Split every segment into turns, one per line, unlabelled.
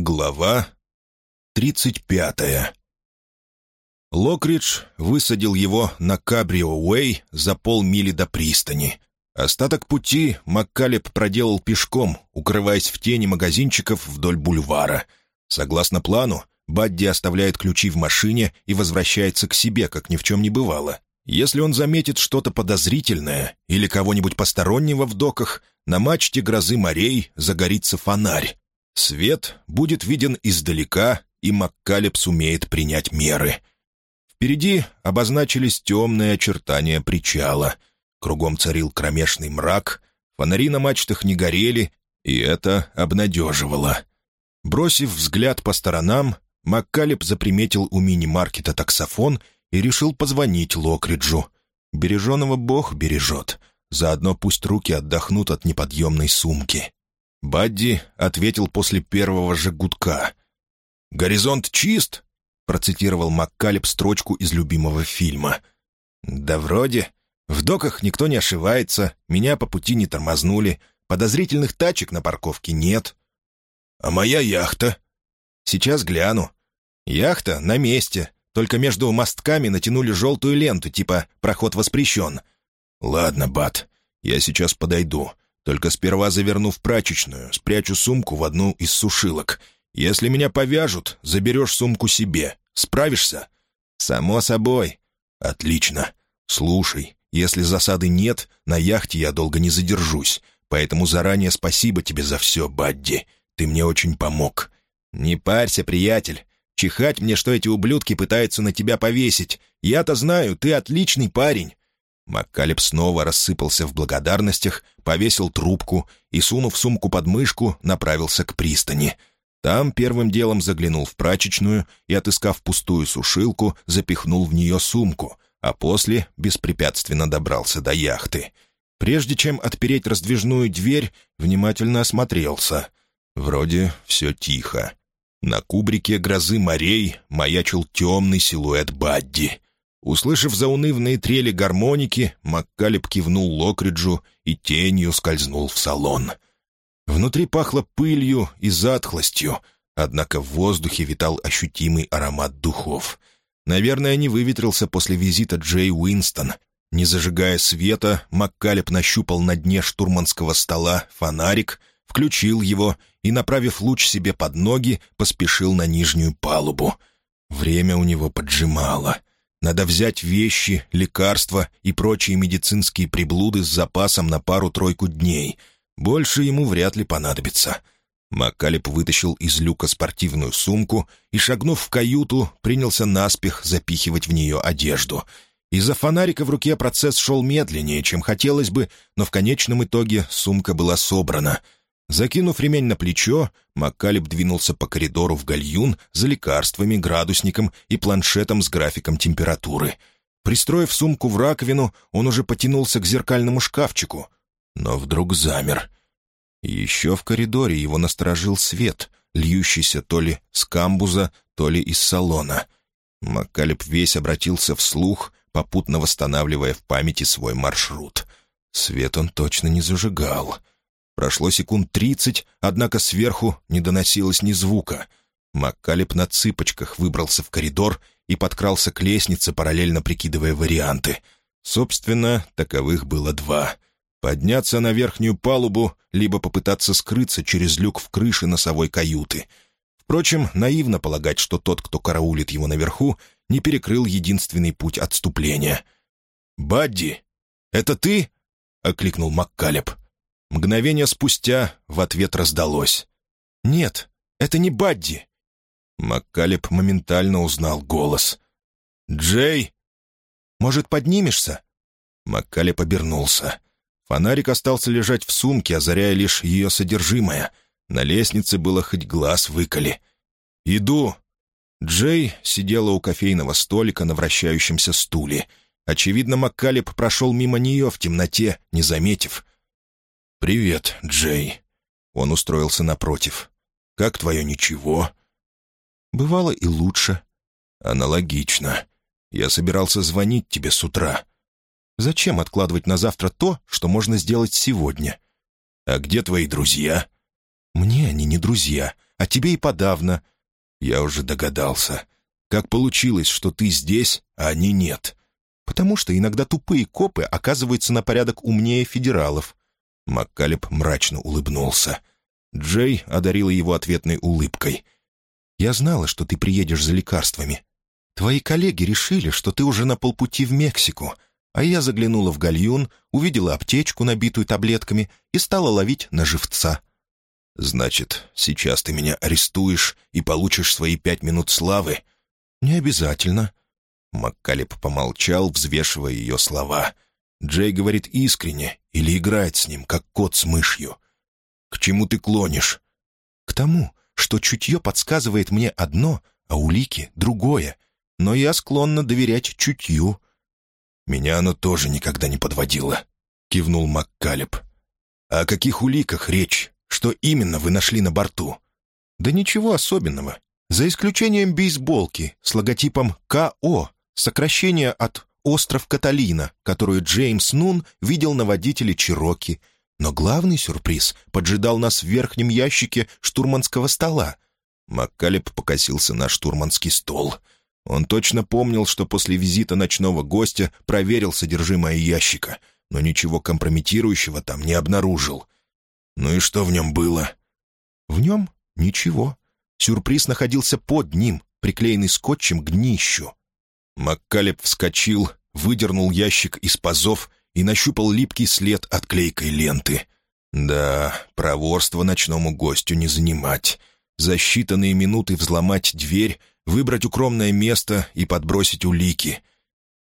Глава тридцать пятая Локридж высадил его на Кабрио-Уэй за полмили до пристани. Остаток пути Маккалеб проделал пешком, укрываясь в тени магазинчиков вдоль бульвара. Согласно плану, Бадди оставляет ключи в машине и возвращается к себе, как ни в чем не бывало. Если он заметит что-то подозрительное или кого-нибудь постороннего в доках, на мачте грозы морей загорится фонарь. Свет будет виден издалека, и Маккалеб сумеет принять меры — Впереди обозначились темные очертания причала. Кругом царил кромешный мрак, фонари на мачтах не горели, и это обнадеживало. Бросив взгляд по сторонам, Маккалеб заприметил у мини-маркета таксофон и решил позвонить Локриджу. Береженого Бог бережет. Заодно пусть руки отдохнут от неподъемной сумки. Бадди ответил после первого же гудка. «Горизонт чист?» процитировал Маккалеб строчку из любимого фильма. «Да вроде. В доках никто не ошивается, меня по пути не тормознули, подозрительных тачек на парковке нет». «А моя яхта?» «Сейчас гляну. Яхта на месте, только между мостками натянули желтую ленту, типа «проход воспрещен». «Ладно, Бат, я сейчас подойду, только сперва заверну в прачечную, спрячу сумку в одну из сушилок» Если меня повяжут, заберешь сумку себе. Справишься?» «Само собой». «Отлично. Слушай, если засады нет, на яхте я долго не задержусь, поэтому заранее спасибо тебе за все, Бадди. Ты мне очень помог». «Не парься, приятель. Чихать мне, что эти ублюдки пытаются на тебя повесить. Я-то знаю, ты отличный парень». Маккалеб снова рассыпался в благодарностях, повесил трубку и, сунув сумку под мышку, направился к пристани — там первым делом заглянул в прачечную и, отыскав пустую сушилку, запихнул в нее сумку, а после беспрепятственно добрался до яхты. Прежде чем отпереть раздвижную дверь, внимательно осмотрелся. Вроде все тихо. На кубрике грозы морей маячил темный силуэт Бадди. Услышав заунывные трели гармоники, Маккалеб кивнул Локриджу и тенью скользнул в салон — Внутри пахло пылью и затхлостью, однако в воздухе витал ощутимый аромат духов. Наверное, не выветрился после визита Джей Уинстон. Не зажигая света, Маккалеб нащупал на дне штурманского стола фонарик, включил его и, направив луч себе под ноги, поспешил на нижнюю палубу. Время у него поджимало. Надо взять вещи, лекарства и прочие медицинские приблуды с запасом на пару-тройку дней — больше ему вряд ли понадобится. Маккалеб вытащил из люка спортивную сумку и, шагнув в каюту, принялся наспех запихивать в нее одежду. Из-за фонарика в руке процесс шел медленнее, чем хотелось бы, но в конечном итоге сумка была собрана. Закинув ремень на плечо, Маккалеб двинулся по коридору в гальюн за лекарствами, градусником и планшетом с графиком температуры. Пристроив сумку в раковину, он уже потянулся к зеркальному шкафчику — но вдруг замер. Еще в коридоре его насторожил свет, льющийся то ли с камбуза, то ли из салона. Маккалеб весь обратился вслух, попутно восстанавливая в памяти свой маршрут. Свет он точно не зажигал. Прошло секунд тридцать, однако сверху не доносилось ни звука. Маккалеб на цыпочках выбрался в коридор и подкрался к лестнице, параллельно прикидывая варианты. Собственно, таковых было два — Подняться на верхнюю палубу, либо попытаться скрыться через люк в крыше носовой каюты. Впрочем, наивно полагать, что тот, кто караулит его наверху, не перекрыл единственный путь отступления. «Бадди, это ты?» — окликнул Маккалеб. Мгновение спустя в ответ раздалось. «Нет, это не Бадди». Маккалеб моментально узнал голос. «Джей!» «Может, поднимешься?» Маккалеб обернулся. Фонарик остался лежать в сумке, озаряя лишь ее содержимое. На лестнице было хоть глаз выколи. «Иду!» Джей сидела у кофейного столика на вращающемся стуле. Очевидно, Маккалеб прошел мимо нее в темноте, не заметив. «Привет, Джей». Он устроился напротив. «Как твое ничего?» «Бывало и лучше». «Аналогично. Я собирался звонить тебе с утра. Зачем откладывать на завтра то, что можно сделать сегодня? А где твои друзья? Мне они не друзья. а тебе и подавно». «Я уже догадался. Как получилось, что ты здесь, а они нет?» «Потому что иногда тупые копы оказываются на порядок умнее федералов». Маккалеб мрачно улыбнулся. Джей одарила его ответной улыбкой. «Я знала, что ты приедешь за лекарствами. Твои коллеги решили, что ты уже на полпути в Мексику, а я заглянула в гальюн, увидела аптечку, набитую таблетками, и стала ловить на живца». «Значит, сейчас ты меня арестуешь и получишь свои пять минут славы?» «Не обязательно». Маккалеб помолчал, взвешивая ее слова. Джей говорит искренне или играет с ним, как кот с мышью. «К чему ты клонишь?» «К тому, что чутье подсказывает мне одно, а улики — другое. Но я склонна доверять чутью». «Меня оно тоже никогда не подводило», — кивнул Маккалеб. «О каких уликах речь? Что именно вы нашли на борту?» «Да ничего особенного. За исключением бейсболки с логотипом КО, сокращение от «Остров Каталина», которую Джеймс Нун видел на водителе Чироки — но главный сюрприз поджидал нас в верхнем ящике штурманского стола. Маккалеб покосился на штурманский стол. Он точно помнил, что после визита ночного гостя проверил содержимое ящика, но ничего компрометирующего там не обнаружил. Ну и что в нем было? В нем ничего. Сюрприз находился под ним, приклеенный скотчем к днищу. Маккалеб вскочил, выдернул ящик из пазов и нащупал липкий след от клейкой ленты. Да, проворство ночному гостю не занимать. За считанные минуты взломать дверь, выбрать укромное место и подбросить улики.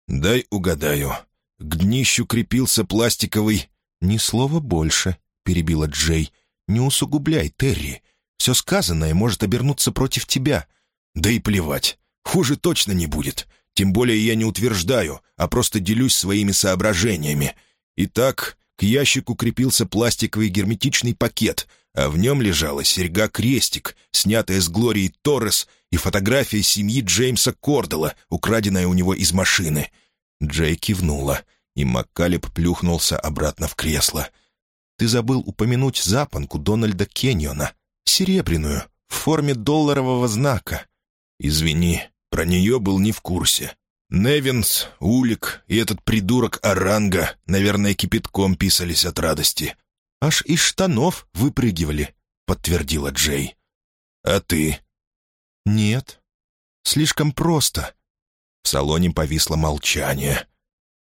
Дай угадаю. К днищу крепился пластиковый... «Ни слова больше», — перебила Джей. «Не усугубляй, Терри. Все сказанное может обернуться против тебя». «Да и плевать. Хуже точно не будет. Тем более я не утверждаю, а просто делюсь своими соображениями. Итак, к ящику крепился пластиковый герметичный пакет, а в нем лежала серьга-крестик, снятая с Глории Торрес, и фотография семьи Джеймса Кордела, украденная у него из машины. Джей кивнула, и Маккалеб плюхнулся обратно в кресло. «Ты забыл упомянуть запонку Дональда Кеньона, серебряную, в форме долларового знака». «Извини, про нее был не в курсе. Невинс, Улик и этот придурок Оранга, наверное, кипятком писались от радости. «Аж из штанов выпрыгивали», — подтвердила Джей. «А ты?» «Нет. Слишком просто». В салоне повисло молчание.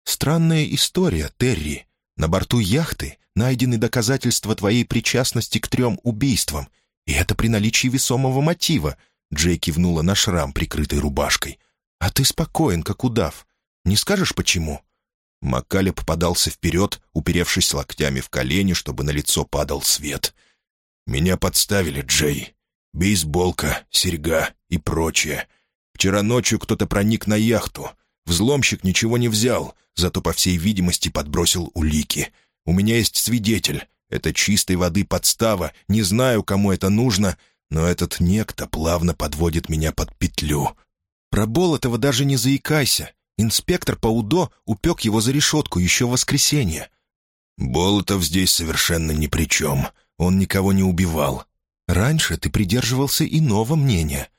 «Странная история, Терри. На борту яхты найдены доказательства твоей причастности к трем убийствам, и это при наличии весомого мотива, Джей кивнула на шрам, прикрытый рубашкой. «А ты спокоен, как удав. Не скажешь, почему?» Маккалеб подался вперед, уперевшись локтями в колени, чтобы на лицо падал свет. «Меня подставили, Джей. Бейсболка, серьга и прочее. Вчера ночью кто-то проник на яхту. Взломщик ничего не взял, зато, по всей видимости, подбросил улики. У меня есть свидетель. Это чистой воды подстава, не знаю, кому это нужно, но этот некто плавно подводит меня под петлю. Про Болотова даже не заикайся. Инспектор по УДО упек его за решетку еще в воскресенье. Болотов здесь совершенно ни при чем. Он никого не убивал. Раньше ты придерживался иного мнения.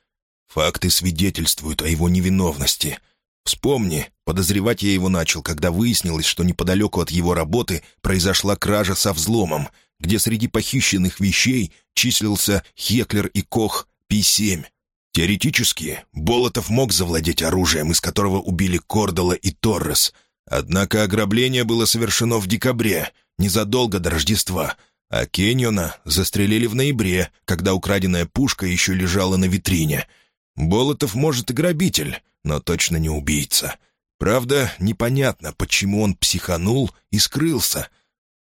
Факты свидетельствуют о его невиновности. Вспомни, подозревать я его начал, когда выяснилось, что неподалеку от его работы произошла кража со взломом, где среди похищенных вещей числился Хеклер и Кох Пи-7. Теоретически, Болотов мог завладеть оружием, из которого убили Кордала и Торрес. Однако ограбление было совершено в декабре, незадолго до Рождества, а Кеньона застрелили в ноябре, когда украденная пушка еще лежала на витрине. Болотов, может, и грабитель, но точно не убийца. Правда, непонятно, почему он психанул и скрылся —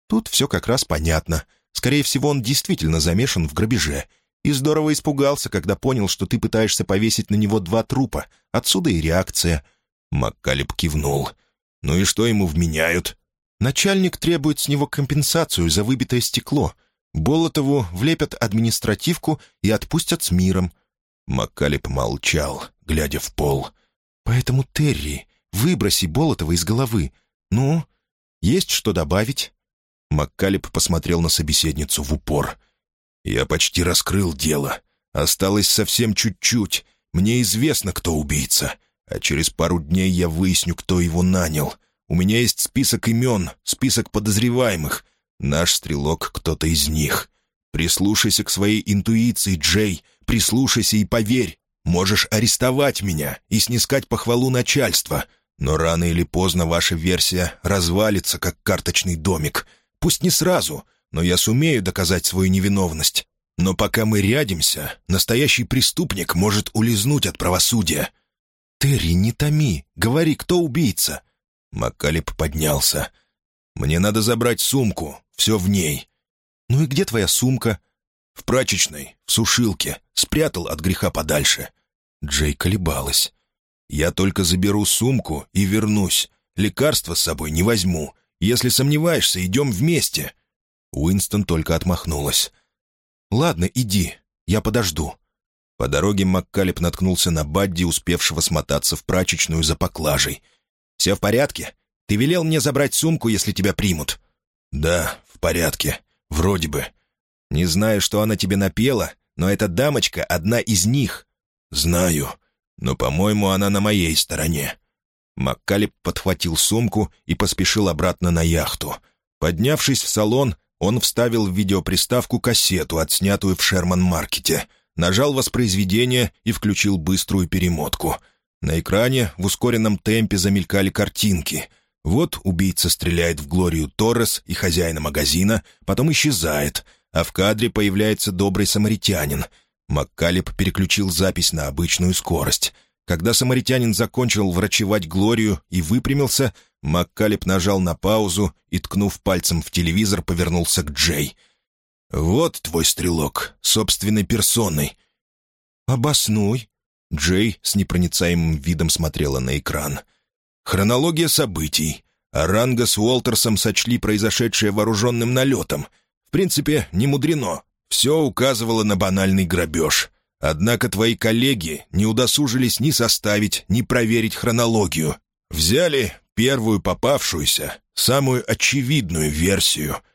Тут все как раз понятно. Скорее всего, он действительно замешан в грабеже. И здорово испугался, когда понял, что ты пытаешься повесить на него два трупа. Отсюда и реакция. Маккалеб кивнул. «Ну и что ему вменяют?» «Начальник требует с него компенсацию за выбитое стекло. Болотову влепят административку и отпустят с миром». Маккалеб молчал, глядя в пол. «Поэтому, Терри, выброси Болотова из головы. Ну, есть что добавить?» Маккалеб посмотрел на собеседницу в упор. «Я почти раскрыл дело. Осталось совсем чуть-чуть. Мне известно, кто убийца. А через пару дней я выясню, кто его нанял. У меня есть список имен, список подозреваемых. Наш стрелок — кто-то из них. Прислушайся к своей интуиции, Джей. Прислушайся и поверь. Можешь арестовать меня и снискать похвалу начальства. Но рано или поздно ваша версия развалится, как карточный домик. Пусть не сразу, но я сумею доказать свою невиновность. Но пока мы рядимся, настоящий преступник может улизнуть от правосудия. «Терри, не томи. Говори, кто убийца?» Маккалеб поднялся. «Мне надо забрать сумку. Все в ней». «Ну и где твоя сумка?» «В прачечной, в сушилке. Спрятал от греха подальше». Джей колебалась. «Я только заберу сумку и вернусь. Лекарства с собой не возьму. Если сомневаешься, идем вместе». Уинстон только отмахнулась. «Ладно, иди. Я подожду». По дороге Маккалеб наткнулся на Бадди, успевшего смотаться в прачечную за поклажей. «Все в порядке? Ты велел мне забрать сумку, если тебя примут?» «Да, в порядке. Вроде бы. Не знаю, что она тебе напела, но эта дамочка — одна из них». «Знаю. Но, по-моему, она на моей стороне». Маккалеб подхватил сумку и поспешил обратно на яхту. Поднявшись в салон, он вставил в видеоприставку кассету, отснятую в Шерман-маркете — нажал воспроизведение и включил быструю перемотку. На экране в ускоренном темпе замелькали картинки. Вот убийца стреляет в Глорию Торрес и хозяина магазина, потом исчезает, а в кадре появляется добрый самаритянин. Маккалеб переключил запись на обычную скорость. Когда самаритянин закончил врачевать Глорию и выпрямился, Маккалеб нажал на паузу и, ткнув пальцем в телевизор, повернулся к Джей — «Вот твой стрелок, собственной персоной». «Обоснуй». Джей с непроницаемым видом смотрела на экран. «Хронология событий. Аранга с Уолтерсом сочли произошедшее вооруженным налетом. В принципе, не мудрено. Все указывало на банальный грабеж. Однако твои коллеги не удосужились ни составить, ни проверить хронологию. Взяли первую попавшуюся, самую очевидную версию —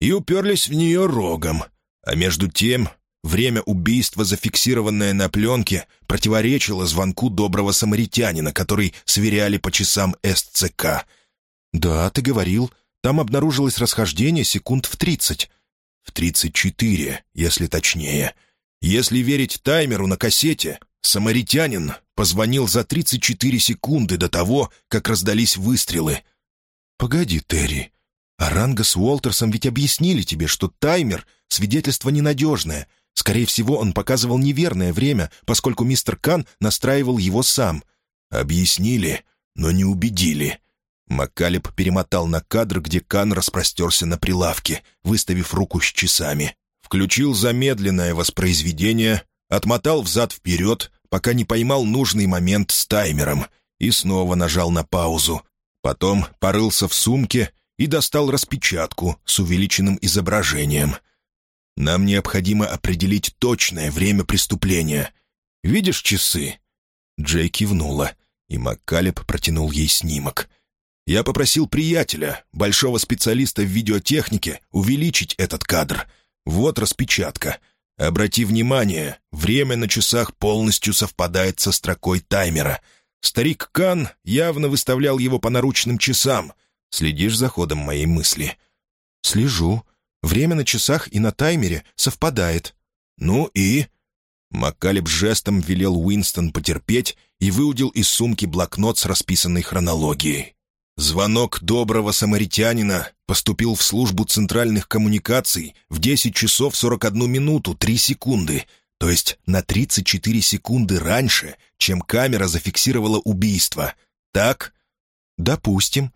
и уперлись в нее рогом. А между тем, время убийства, зафиксированное на пленке, противоречило звонку доброго самаритянина, который сверяли по часам СЦК. «Да, ты говорил, там обнаружилось расхождение секунд в тридцать». «В тридцать четыре, если точнее. Если верить таймеру на кассете, самаритянин позвонил за тридцать четыре секунды до того, как раздались выстрелы». «Погоди, Терри, Аранга с Уолтерсом ведь объяснили тебе, что таймер — свидетельство ненадежное. Скорее всего, он показывал неверное время, поскольку мистер Кан настраивал его сам. Объяснили, но не убедили. Маккалеб перемотал на кадр, где Кан распростерся на прилавке, выставив руку с часами. Включил замедленное воспроизведение, отмотал взад-вперед, пока не поймал нужный момент с таймером, и снова нажал на паузу. Потом порылся в сумке и достал распечатку с увеличенным изображением. «Нам необходимо определить точное время преступления. Видишь часы?» Джей кивнула, и Маккалеб протянул ей снимок. «Я попросил приятеля, большого специалиста в видеотехнике, увеличить этот кадр. Вот распечатка. Обрати внимание, время на часах полностью совпадает со строкой таймера. Старик Кан явно выставлял его по наручным часам — Следишь за ходом моей мысли?» «Слежу. Время на часах и на таймере совпадает». «Ну и...» Маккалеб жестом велел Уинстон потерпеть и выудил из сумки блокнот с расписанной хронологией. Звонок доброго самаритянина поступил в службу центральных коммуникаций в 10 часов 41 минуту 3 секунды, то есть на 34 секунды раньше, чем камера зафиксировала убийство. Так? Допустим.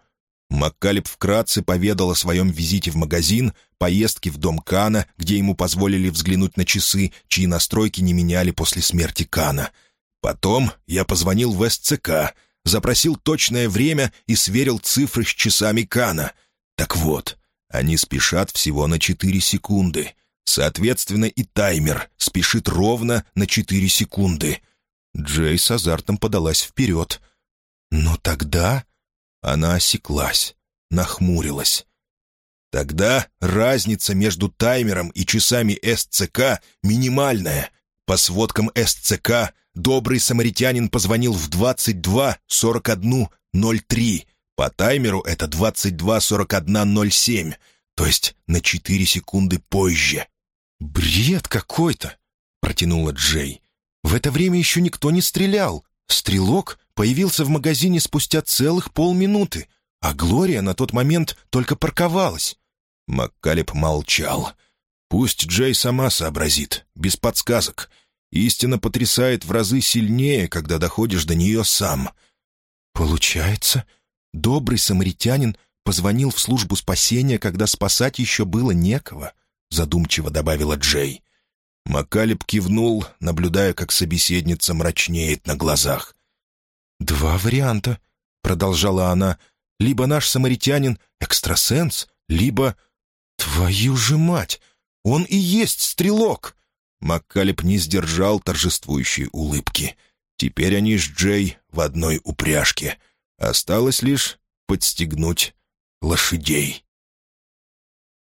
Маккалеб вкратце поведал о своем визите в магазин, поездке в дом Кана, где ему позволили взглянуть на часы, чьи настройки не меняли после смерти Кана. Потом я позвонил в СЦК, запросил точное время и сверил цифры с часами Кана. Так вот, они спешат всего на 4 секунды. Соответственно, и таймер спешит ровно на 4 секунды. Джей с азартом подалась вперед. «Но тогда...» Она осеклась, нахмурилась. Тогда разница между таймером и часами СЦК минимальная. По сводкам СЦК, добрый самаритянин позвонил в 22.41.03. По таймеру это 22.41.07, то есть на 4 секунды позже. «Бред какой-то!» — протянула Джей. «В это время еще никто не стрелял. Стрелок появился в магазине спустя целых полминуты, а Глория на тот момент только парковалась». Маккалеб молчал. «Пусть Джей сама сообразит, без подсказок. Истина потрясает в разы сильнее, когда доходишь до нее сам». «Получается, добрый самаритянин позвонил в службу спасения, когда спасать еще было некого», — задумчиво добавила Джей. Макалеб кивнул, наблюдая, как собеседница мрачнеет на глазах. «Два варианта», — продолжала она. «Либо наш самаритянин — экстрасенс, либо...» «Твою же мать! Он и есть стрелок!» Маккалеб не сдержал торжествующей улыбки. Теперь они с Джей в одной упряжке. Осталось лишь подстегнуть лошадей.